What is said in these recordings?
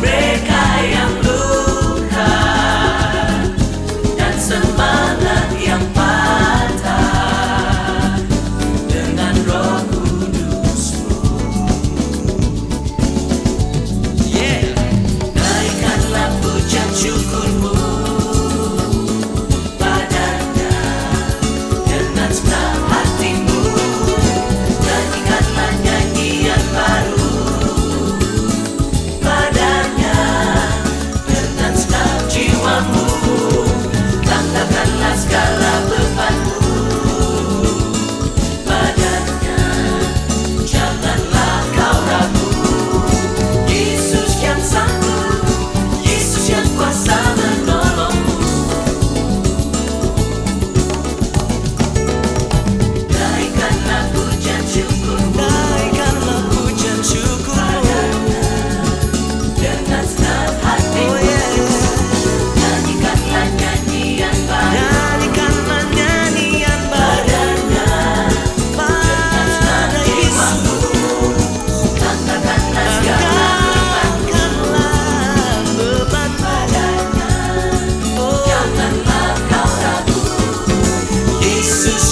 Beca.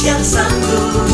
świat some good.